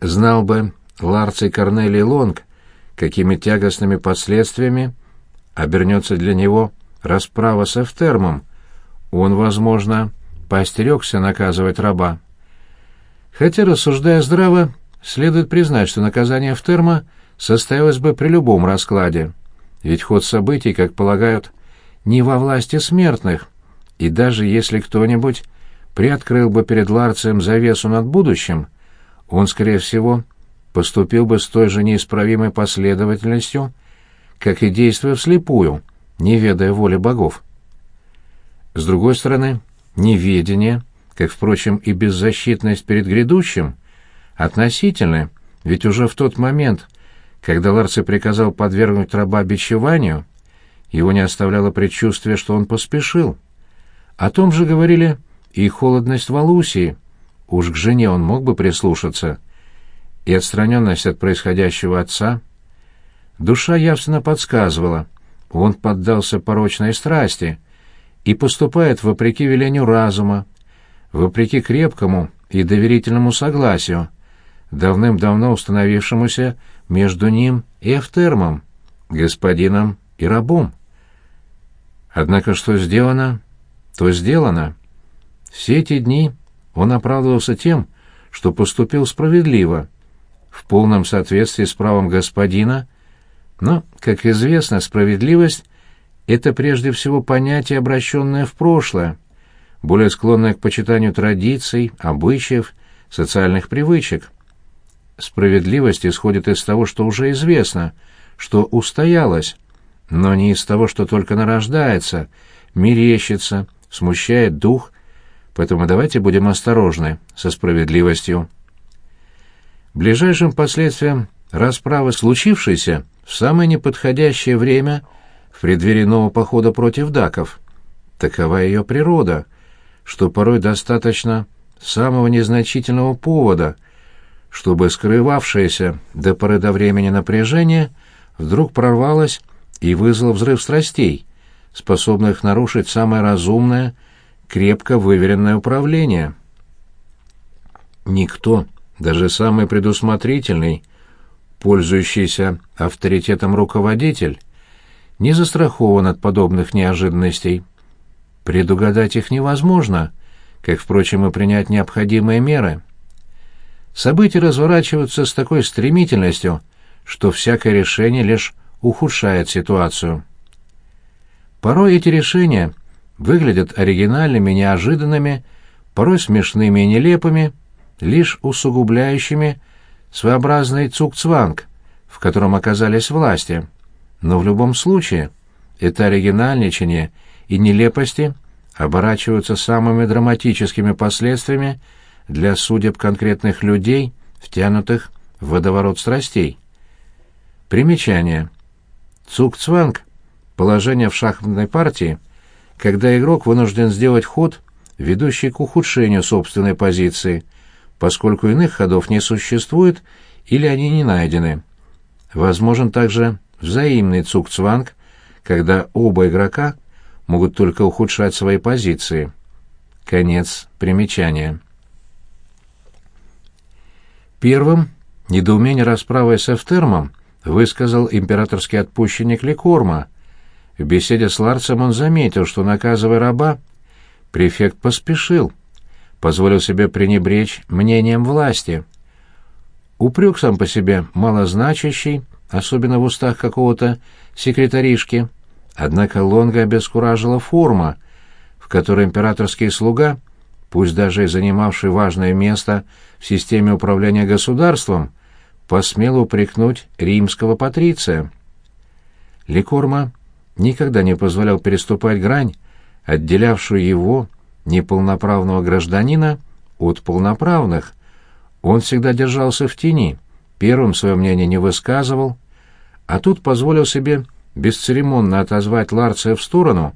Знал бы Ларций Корнелий Лонг, какими тягостными последствиями обернется для него расправа с Эфтермом, он, возможно, поостерегся наказывать раба. Хотя, рассуждая здраво, следует признать, что наказание Эфтерма состоялось бы при любом раскладе, ведь ход событий, как полагают, не во власти смертных, и даже если кто-нибудь приоткрыл бы перед Ларцием завесу над будущим, он, скорее всего, поступил бы с той же неисправимой последовательностью, как и действуя вслепую, не ведая воли богов. С другой стороны, неведение, как, впрочем, и беззащитность перед грядущим, относительны, ведь уже в тот момент, когда Ларций приказал подвергнуть раба бичеванию, его не оставляло предчувствие, что он поспешил. О том же говорили и холодность Валусии, уж к жене он мог бы прислушаться, и отстраненность от происходящего отца. Душа явственно подсказывала, он поддался порочной страсти и поступает вопреки велению разума, вопреки крепкому и доверительному согласию, давным-давно установившемуся между ним и Эфтермом, господином и рабом. Однако что сделано, то сделано. Все эти дни он оправдывался тем, что поступил справедливо, в полном соответствии с правом господина, но, как известно, справедливость — это прежде всего понятие, обращенное в прошлое, более склонное к почитанию традиций, обычаев, социальных привычек. Справедливость исходит из того, что уже известно, что устоялось, но не из того, что только нарождается, мерещится, смущает дух, поэтому давайте будем осторожны со справедливостью. Ближайшим последствием расправы случившейся в самое неподходящее время в преддверии нового похода против даков. Такова ее природа, что порой достаточно самого незначительного повода, чтобы скрывавшееся до поры до времени напряжение вдруг прорвалось и вызвало взрыв страстей, способных нарушить самое разумное, крепко выверенное управление. Никто, даже самый предусмотрительный, пользующийся авторитетом руководитель, не застрахован от подобных неожиданностей. Предугадать их невозможно, как, впрочем, и принять необходимые меры. События разворачиваются с такой стремительностью, что всякое решение лишь ухудшает ситуацию. Порой эти решения выглядят оригинальными, неожиданными, порой смешными и нелепыми, лишь усугубляющими своеобразный цукцванг, в котором оказались власти. Но в любом случае это оригинальничание и нелепости оборачиваются самыми драматическими последствиями для судеб конкретных людей, втянутых в водоворот страстей. Примечание. Цукцванг – положение в шахматной партии, когда игрок вынужден сделать ход, ведущий к ухудшению собственной позиции, поскольку иных ходов не существует или они не найдены. Возможен также взаимный цукцванг, когда оба игрока могут только ухудшать свои позиции. Конец примечания. Первым недоумение расправы с Эфтермом высказал императорский отпущенник Ликорма. В беседе с Ларцем он заметил, что, наказывая раба, префект поспешил, позволил себе пренебречь мнением власти. Упрек сам по себе малозначащий, особенно в устах какого-то секретаришки, однако Лонга обескуражила форма, в которой императорский слуга, пусть даже и занимавший важное место в системе управления государством, посмел упрекнуть римского патриция. Ликорма никогда не позволял переступать грань, отделявшую его, неполноправного гражданина, от полноправных. Он всегда держался в тени, первым свое мнение не высказывал, а тут позволил себе бесцеремонно отозвать Ларция в сторону,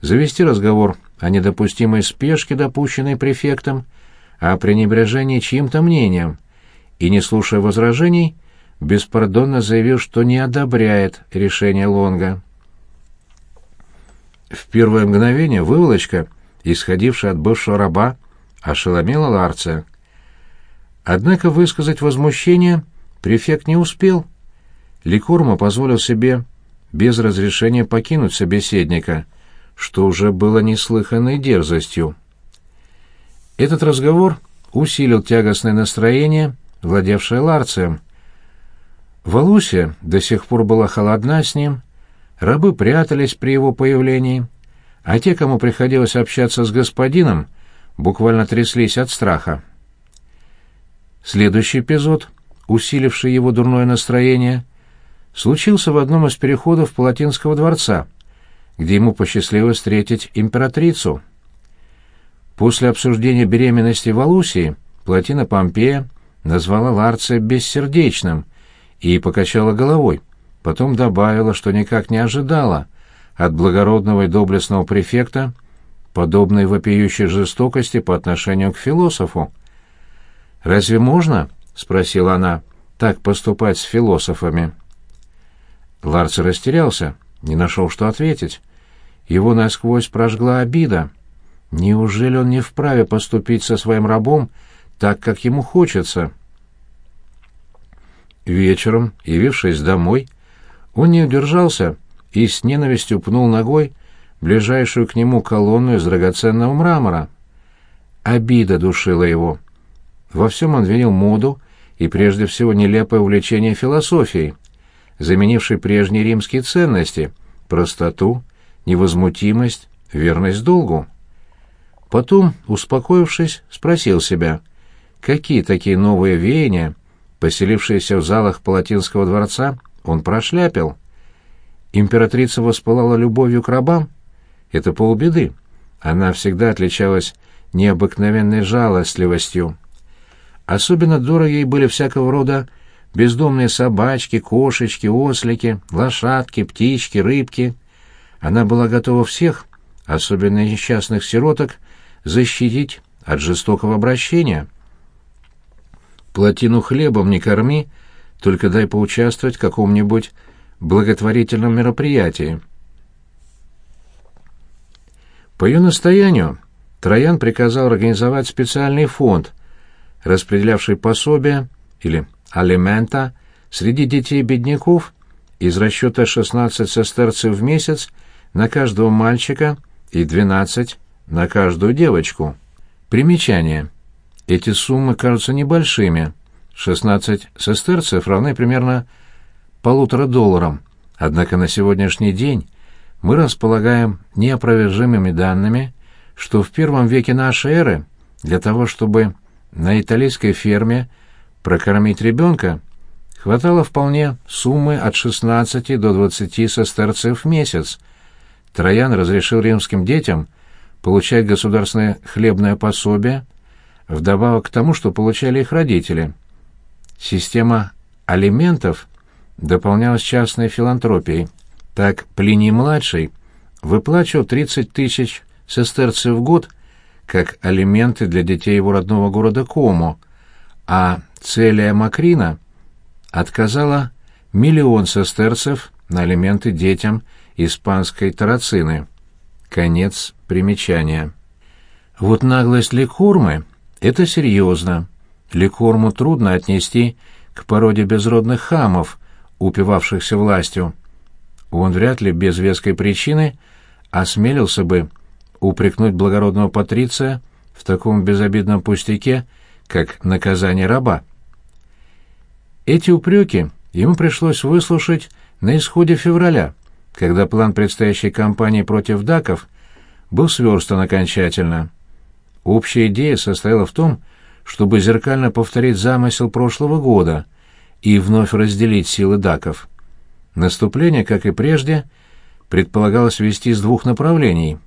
завести разговор о недопустимой спешке, допущенной префектом, о пренебрежении чьим-то мнением — и, не слушая возражений, беспардонно заявил, что не одобряет решение Лонга. В первое мгновение выволочка, исходившая от бывшего раба, ошеломила Ларция. Однако высказать возмущение префект не успел. Ликорма позволил себе без разрешения покинуть собеседника, что уже было неслыханной дерзостью. Этот разговор усилил тягостное настроение, владевшее Ларцием. Валусия до сих пор была холодна с ним, рабы прятались при его появлении, а те, кому приходилось общаться с господином, буквально тряслись от страха. Следующий эпизод, усиливший его дурное настроение, случился в одном из переходов Палатинского дворца, где ему посчастливилось встретить императрицу. После обсуждения беременности Валусии Платина Помпея назвала Ларция бессердечным и покачала головой, потом добавила, что никак не ожидала от благородного и доблестного префекта подобной вопиющей жестокости по отношению к философу. «Разве можно, — спросила она, — так поступать с философами?» Ларц растерялся, не нашел, что ответить. Его насквозь прожгла обида. Неужели он не вправе поступить со своим рабом так, как ему хочется? Вечером, явившись домой, он не удержался и с ненавистью пнул ногой ближайшую к нему колонну из драгоценного мрамора. Обида душила его. Во всем он винил моду и прежде всего нелепое увлечение философией, заменившей прежние римские ценности — простоту, невозмутимость, верность долгу. Потом, успокоившись, спросил себя, какие такие новые веяния, поселившиеся в залах Палатинского дворца, он прошляпил. Императрица воспылала любовью к рабам? Это полбеды. Она всегда отличалась необыкновенной жалостливостью. Особенно дороги ей были всякого рода бездомные собачки, кошечки, ослики, лошадки, птички, рыбки. Она была готова всех, особенно несчастных сироток, защитить от жестокого обращения. Плотину хлебом не корми, только дай поучаствовать в каком-нибудь благотворительном мероприятии. По ее настоянию Троян приказал организовать специальный фонд – распределявший пособия или алимента среди детей-бедняков из расчета 16 сестерцев в месяц на каждого мальчика и 12 на каждую девочку. Примечание. Эти суммы кажутся небольшими. 16 сестерцев равны примерно полутора долларам. Однако на сегодняшний день мы располагаем неопровержимыми данными, что в первом веке нашей эры для того, чтобы на итальянской ферме прокормить ребенка хватало вполне суммы от 16 до 20 сестерцев в месяц. Троян разрешил римским детям получать государственное хлебное пособие, вдобавок к тому, что получали их родители. Система алиментов дополнялась частной филантропией. Так Плиний-младший выплачивал 30 тысяч сестерцев в год как алименты для детей его родного города Комо, а Целия Макрина отказала миллион сестерцев на алименты детям испанской тарацины. Конец примечания. Вот наглость Ликурмы — это серьезно. Ликурму трудно отнести к породе безродных хамов, упивавшихся властью. Он вряд ли без веской причины осмелился бы упрекнуть благородного патриция в таком безобидном пустяке, как наказание раба. Эти упреки ему пришлось выслушать на исходе февраля, когда план предстоящей кампании против даков был сверстан окончательно. Общая идея состояла в том, чтобы зеркально повторить замысел прошлого года и вновь разделить силы даков. Наступление, как и прежде, предполагалось вести с двух направлений —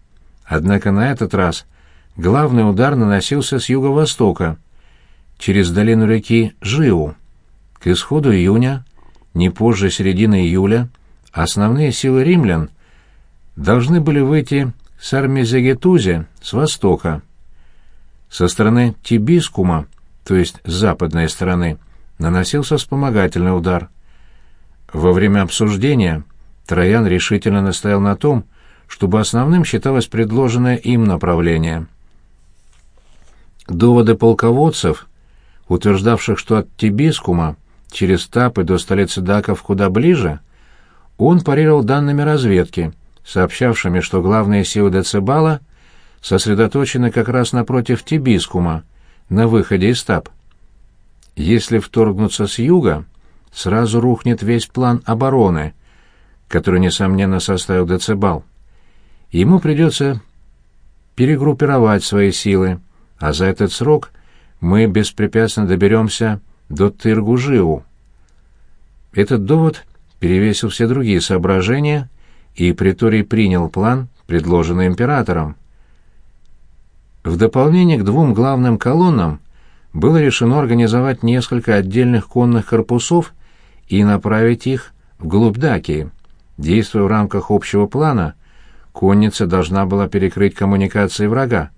Однако на этот раз главный удар наносился с юго-востока, через долину реки Жиу. К исходу июня, не позже середины июля, основные силы римлян должны были выйти с армии Зегетузе с востока. Со стороны Тибискума, то есть западной стороны, наносился вспомогательный удар. Во время обсуждения Троян решительно настоял на том, чтобы основным считалось предложенное им направление. Доводы полководцев утверждавших, что от Тибискума через Тапы до столицы Даков куда ближе, он парировал данными разведки, сообщавшими, что главные силы Децибала сосредоточены как раз напротив Тибискума, на выходе из Тап. Если вторгнуться с юга, сразу рухнет весь план обороны, который, несомненно, составил Децибал. Ему придется перегруппировать свои силы, а за этот срок мы беспрепятственно доберемся до Тыргужиу. Этот довод перевесил все другие соображения, и Приторий принял план, предложенный императором. В дополнение к двум главным колоннам было решено организовать несколько отдельных конных корпусов и направить их вглубь Дакии. Действуя в рамках общего плана, конница должна была перекрыть коммуникации врага,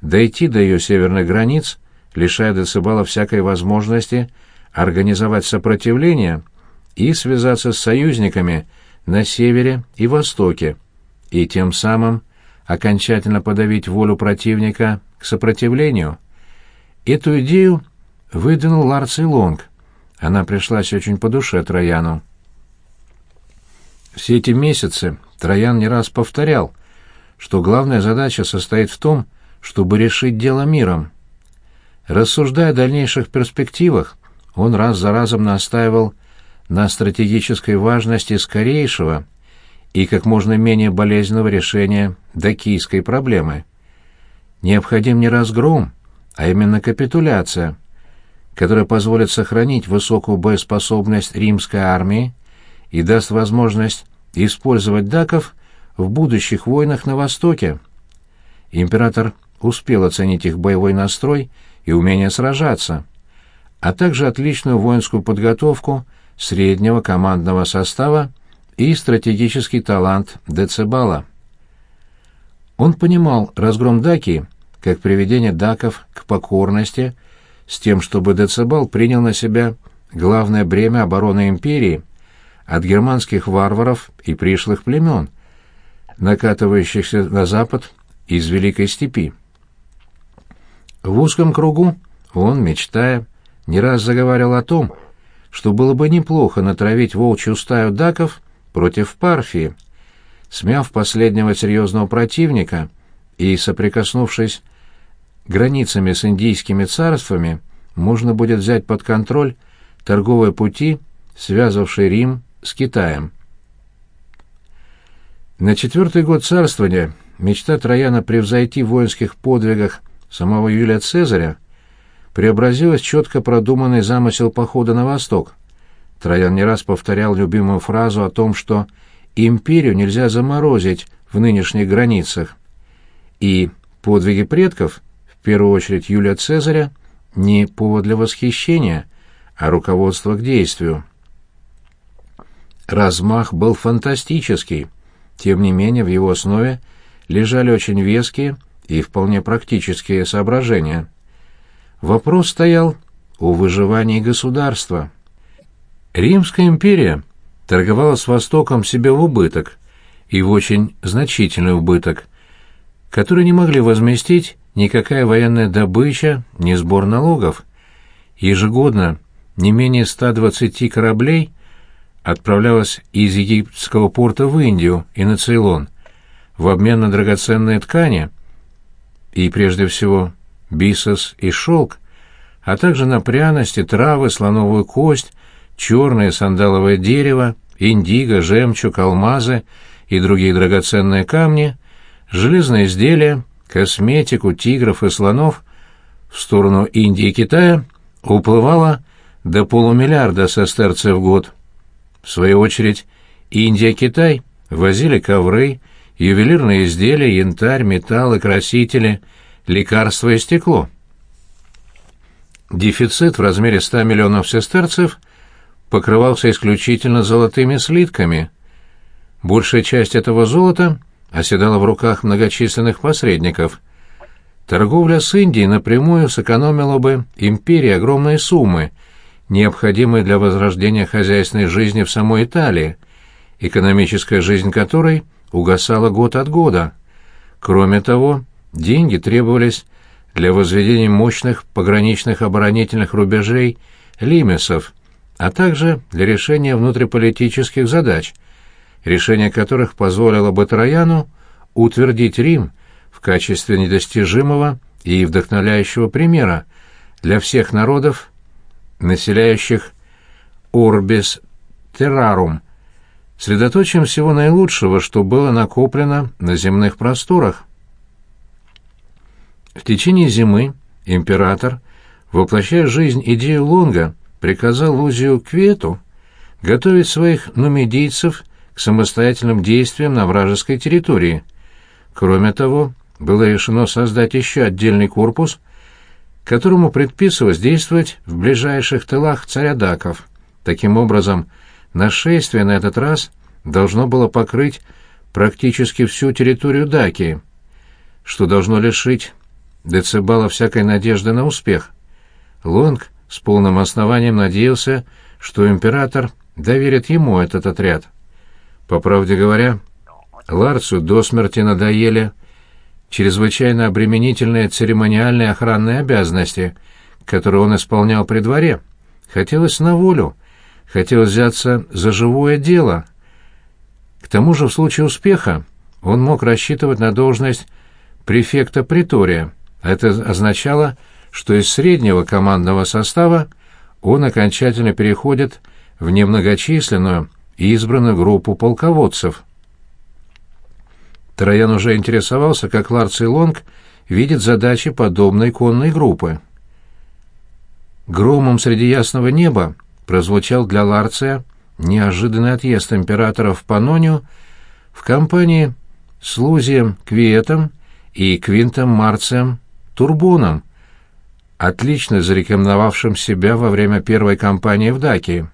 дойти до ее северных границ, лишая Децибала всякой возможности организовать сопротивление и связаться с союзниками на севере и востоке, и тем самым окончательно подавить волю противника к сопротивлению. Эту идею выдвинул Ларций Лонг. Она пришлась очень по душе Трояну. Все эти месяцы Троян не раз повторял, что главная задача состоит в том, чтобы решить дело миром. Рассуждая о дальнейших перспективах, он раз за разом настаивал на стратегической важности скорейшего и как можно менее болезненного решения дакийской проблемы. Необходим не разгром, а именно капитуляция, которая позволит сохранить высокую боеспособность римской армии и даст возможность использовать даков в будущих войнах на Востоке. Император успел оценить их боевой настрой и умение сражаться, а также отличную воинскую подготовку среднего командного состава и стратегический талант Децибала. Он понимал разгром Даки как приведение даков к покорности с тем, чтобы Децибал принял на себя главное бремя обороны империи от германских варваров и пришлых племен, накатывающихся на запад из Великой Степи. В узком кругу он, мечтая, не раз заговаривал о том, что было бы неплохо натравить волчью стаю даков против Парфии. Смяв последнего серьезного противника и соприкоснувшись границами с индийскими царствами, можно будет взять под контроль торговые пути, связывавшие Рим с Китаем. На четвертый год царствования мечта Трояна превзойти в воинских подвигах самого Юлия Цезаря преобразилась четко продуманный замысел похода на восток. Троян не раз повторял любимую фразу о том, что империю нельзя заморозить в нынешних границах. И подвиги предков, в первую очередь Юлия Цезаря, не повод для восхищения, а руководство к действию. Размах был фантастический, тем не менее в его основе лежали очень веские и вполне практические соображения. Вопрос стоял о выживании государства. Римская империя торговала с Востоком себе в убыток, и в очень значительный убыток, который не могли возместить никакая военная добыча, ни сбор налогов. Ежегодно не менее 120 кораблей отправлялось из египетского порта в Индию и на Цейлон в обмен на драгоценные ткани и, прежде всего, бисос и шелк, а также на пряности, травы, слоновую кость, черное сандаловое дерево, индиго, жемчуг, алмазы и другие драгоценные камни, железные изделия, косметику, тигров и слонов в сторону Индии и Китая уплывало до полумиллиарда сестерций в год. В свою очередь, Индия и Китай возили ковры, ювелирные изделия, янтарь, металлы, красители – лекарства и стекло. Дефицит в размере 100 миллионов сестерцев покрывался исключительно золотыми слитками. Большая часть этого золота оседала в руках многочисленных посредников. Торговля с Индией напрямую сэкономила бы империи огромные суммы, необходимые для возрождения хозяйственной жизни в самой Италии, экономическая жизнь которой угасала год от года. Кроме того, Деньги требовались для возведения мощных пограничных оборонительных рубежей лимесов, а также для решения внутриполитических задач, решение которых позволило бы Трояну утвердить Рим в качестве недостижимого и вдохновляющего примера для всех народов, населяющих Орбис Террарум, средоточием всего наилучшего, что было накоплено на земных просторах. В течение зимы император, воплощая жизнь идею Лонга, приказал Лузию Квету готовить своих нумидийцев к самостоятельным действиям на вражеской территории. Кроме того, было решено создать еще отдельный корпус, которому предписывалось действовать в ближайших тылах царя Даков. Таким образом, нашествие на этот раз должно было покрыть практически всю территорию Дакии, что должно лишить Децибала всякой надежды на успех. Лонг с полным основанием надеялся, что император доверит ему этот отряд. По правде говоря, Ларцу до смерти надоели чрезвычайно обременительные церемониальные охранные обязанности, которые он исполнял при дворе. Хотелось на волю, хотелось взяться за живое дело. К тому же в случае успеха он мог рассчитывать на должность префекта притория. Это означало, что из среднего командного состава он окончательно переходит в немногочисленную и избранную группу полководцев. Троян уже интересовался, как Ларций Лонг видит задачи подобной конной группы. Громом среди ясного неба прозвучал для Ларция неожиданный отъезд императора в Панонию в компании с Лузием Квиетом и Квинтом Марцием Турбуном, отлично зарекомендовавшим себя во время первой кампании в Дакии.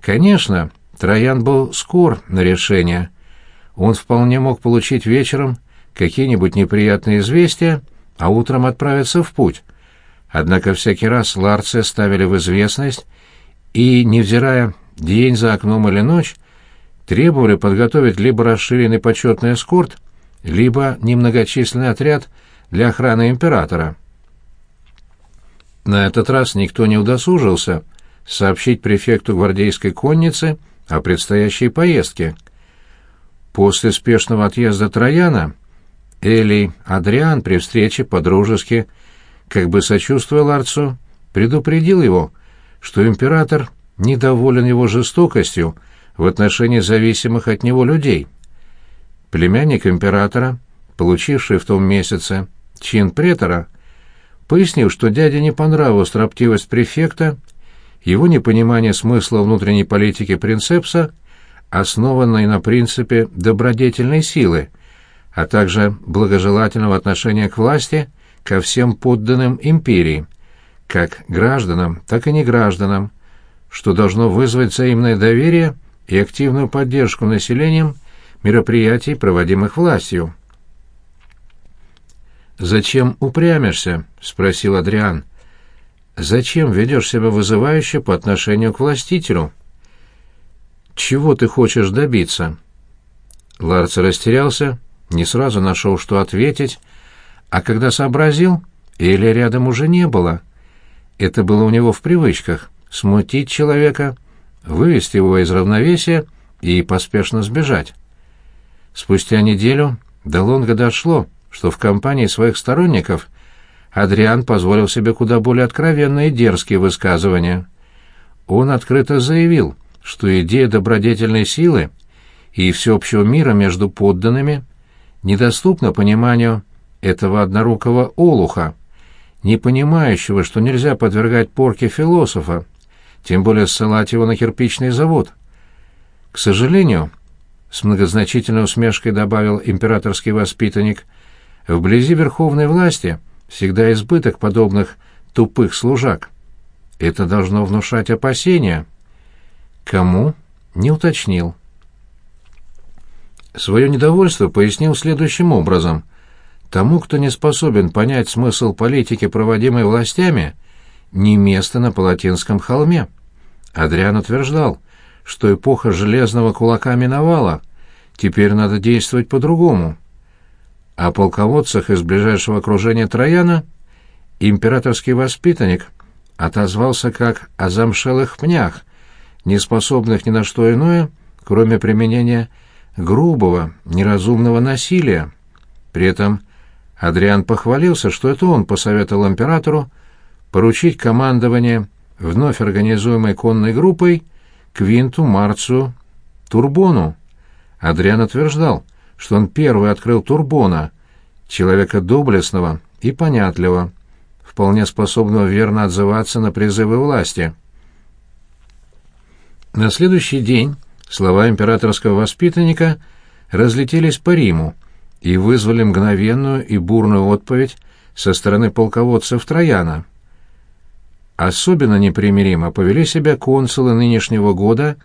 Конечно, Троян был скор на решение. Он вполне мог получить вечером какие-нибудь неприятные известия, а утром отправиться в путь. Однако всякий раз Ларция ставили в известность и, невзирая день за окном или ночь, требовали подготовить либо расширенный почетный эскорт, либо немногочисленный отряд для охраны императора. На этот раз никто не удосужился сообщить префекту гвардейской конницы о предстоящей поездке. После спешного отъезда Трояна Элий Адриан при встрече по-дружески, как бы сочувствуя Ларцу, предупредил его, что император недоволен его жестокостью в отношении зависимых от него людей. Племянник императора, получивший в том месяце чин претора, пояснил, что дяде не понравилась строптивость префекта, его непонимание смысла внутренней политики принцепса, основанной на принципе добродетельной силы, а также благожелательного отношения к власти ко всем подданным империи – как гражданам, так и негражданам, что должно вызвать взаимное доверие и активную поддержку населением мероприятий, проводимых властью. «Зачем упрямишься?» — спросил Адриан. «Зачем ведешь себя вызывающе по отношению к властителю?» «Чего ты хочешь добиться?» Ларц растерялся, не сразу нашел, что ответить, а когда сообразил, Эли рядом уже не было — это было у него в привычках — смутить человека, вывести его из равновесия и поспешно сбежать. Спустя неделю до Лонга дошло, что в компании своих сторонников Адриан позволил себе куда более откровенные и дерзкие высказывания. Он открыто заявил, что идея добродетельной силы и всеобщего мира между подданными недоступна пониманию этого однорукого олуха, не понимающего, что нельзя подвергать порке философа, тем более ссылать его на кирпичный завод. К сожалению, с многозначительной усмешкой добавил императорский воспитанник, вблизи верховной власти всегда избыток подобных тупых служак. Это должно внушать опасения. Кому? Не уточнил. Свое недовольство пояснил следующим образом. Тому, кто не способен понять смысл политики, проводимой властями, не место на Палатинском холме. Адриан утверждал, что эпоха железного кулака миновала, теперь надо действовать по-другому. О полководцах из ближайшего окружения Трояна императорский воспитанник отозвался как о замшелых пнях, не способных ни на что иное, кроме применения грубого, неразумного насилия. При этом Адриан похвалился, что это он посоветовал императору поручить командование вновь организуемой конной группой Квинту Марцию Турбону. Адриан утверждал, что он первый открыл Турбона, человека доблестного и понятливого, вполне способного верно отзываться на призывы власти. На следующий день слова императорского воспитанника разлетелись по Риму и вызвали мгновенную и бурную отповедь со стороны полководцев Трояна. Особенно непримиримо повели себя консулы нынешнего года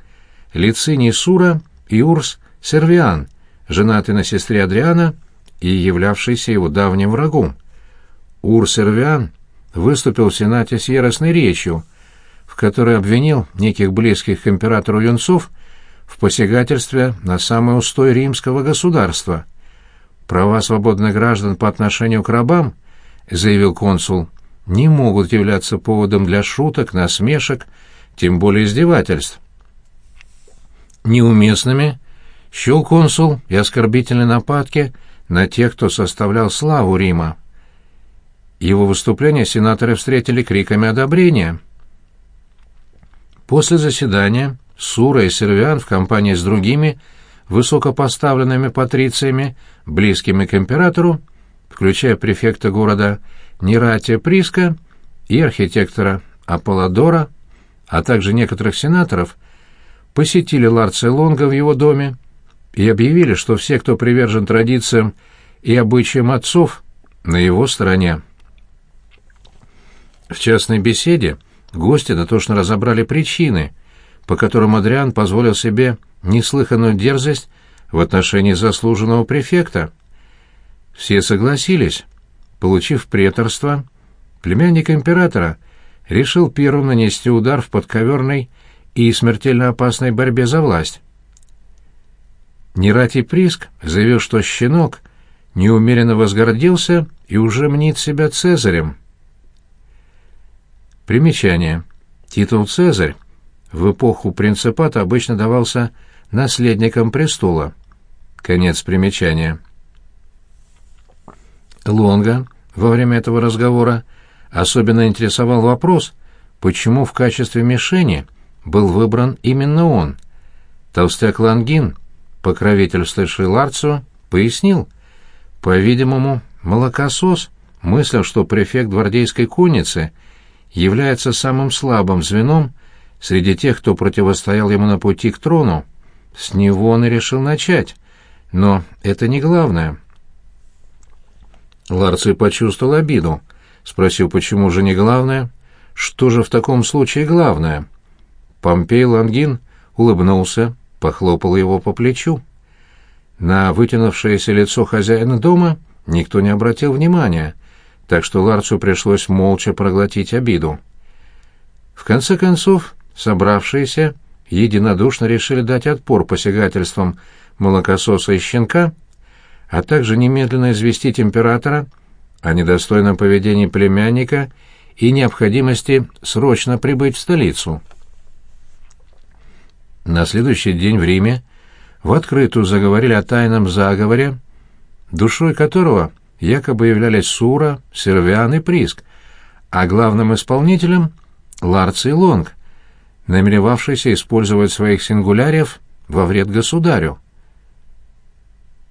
Лициний Сура и Урс Сервиан, женатый на сестре Адриана и являвшийся его давним врагом. Урс Сервиан выступил в Сенате с яростной речью, в которой обвинил неких близких к императору юнцов в посягательстве на самый устой римского государства. Права свободных граждан по отношению к рабам, заявил консул, не могут являться поводом для шуток, насмешек, тем более издевательств. Неуместными счел консул и оскорбительные нападки на тех, кто составлял славу Рима. Его выступление сенаторы встретили криками одобрения. После заседания Сура и Сервиан в компании с другими высокопоставленными патрициями, близкими к императору, включая префекта города Нератия Приска и архитектора Аполлодора, а также некоторых сенаторов, посетили Ларция Лонга в его доме и объявили, что все, кто привержен традициям и обычаям отцов, на его стороне. В частной беседе гости дотошно разобрали причины, по которым Адриан позволил себе неслыханную дерзость в отношении заслуженного префекта. Все согласились. Получив преторство, племянник императора решил первым нанести удар в подковерной и смертельно опасной борьбе за власть. Нератий Приск заявил, что щенок неумеренно возгордился и уже мнит себя цезарем. Примечание. Титул «Цезарь» в эпоху принципата обычно давался наследникам престола. Конец примечания. Лонга во время этого разговора особенно интересовал вопрос, почему в качестве мишени был выбран именно он. Толстяк Лангин, покровительствующий Ларцу, пояснил, по-видимому, молокосос мыслил, что префект гвардейской конницы является самым слабым звеном среди тех, кто противостоял ему на пути к трону. С него он и решил начать. Но это не главное. Ларций почувствовал обиду. Спросил, почему же не главное? Что же в таком случае главное? Помпей Лангин улыбнулся, похлопал его по плечу. На вытянувшееся лицо хозяина дома никто не обратил внимания, так что Ларцу пришлось молча проглотить обиду. В конце концов, собравшиеся единодушно решили дать отпор посягательствам молокососа и щенка, а также немедленно известить императора о недостойном поведении племянника и необходимости срочно прибыть в столицу. На следующий день в Риме в открытую заговорили о тайном заговоре, душой которого якобы являлись Сура, Сервиан и Приск, а главным исполнителем — Ларций Лонг, намеревавшийся использовать своих сингуляриев во вред государю.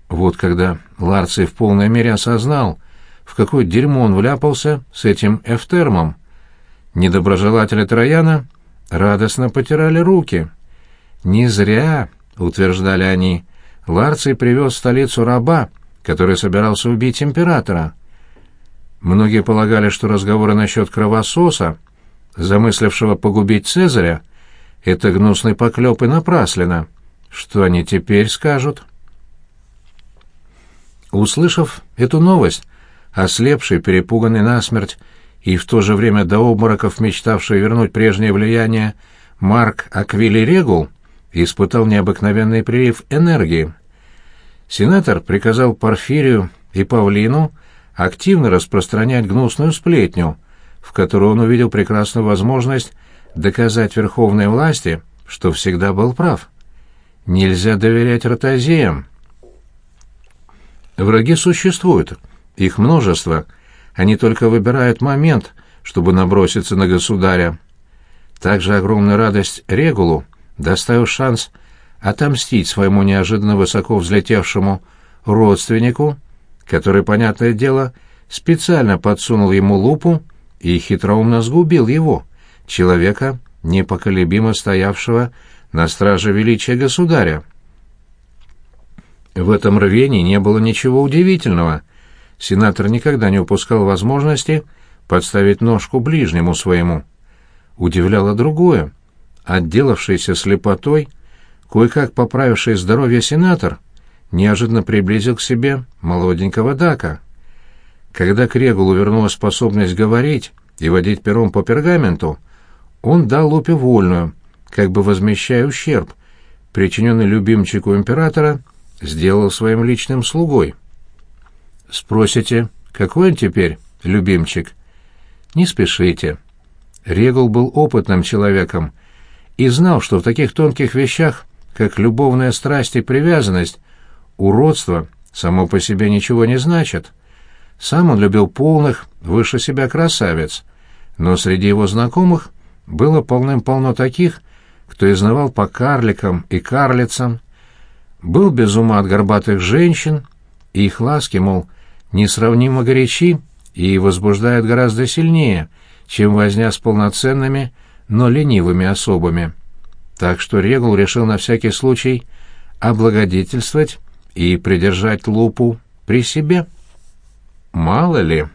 Вот когда Ларций в полной мере осознал, в какое дерьмо он вляпался с этим эфтермом, недоброжелатели Трояна радостно потирали руки. «Не зря», — утверждали они, — Ларций привез в столицу раба, который собирался убить императора. Многие полагали, что разговоры насчет кровососа, замыслившего погубить Цезаря, — это гнусный поклеп и напраслено. Что они теперь скажут?» Услышав эту новость, ослепший, перепуганный насмерть и в то же время до обмороков мечтавший вернуть прежнее влияние, Марк Аквили Регул испытал необыкновенный прилив энергии. Сенатор приказал Порфирию и Павлину активно распространять гнусную сплетню, в которой он увидел прекрасную возможность доказать верховной власти, что всегда был прав. Нельзя доверять ротозеям. Враги существуют, их множество. Они только выбирают момент, чтобы наброситься на государя. Также огромная радость Регулу доставил шанс отомстить своему неожиданно высоко взлетевшему родственнику, который, понятное дело, специально подсунул ему лупу и хитроумно сгубил его, человека, непоколебимо стоявшего на страже величия государя. В этом рвении не было ничего удивительного. Сенатор никогда не упускал возможности подставить ножку ближнему своему. Удивляло другое. Отделавшийся слепотой, кое-как поправивший здоровье сенатор, неожиданно приблизил к себе молоденького Дака. Когда к Регулу способность говорить и водить пером по пергаменту, он дал Лупе вольную, как бы возмещая ущерб, причиненный любимчику императора, сделал своим личным слугой. Спросите, какой он теперь, любимчик? Не спешите. Регул был опытным человеком и знал, что в таких тонких вещах, как любовная страсть и привязанность, уродство само по себе ничего не значит. Сам он любил полных, выше себя красавиц, но среди его знакомых было полным-полно таких, кто изнывал по карликам и карлицам, был без ума от горбатых женщин, и их ласки, мол, несравнимо горячи и возбуждают гораздо сильнее, чем возня с полноценными, но ленивыми особами. Так что Регул решил на всякий случай облагодетельствовать и придержать лупу при себе. Мало ли...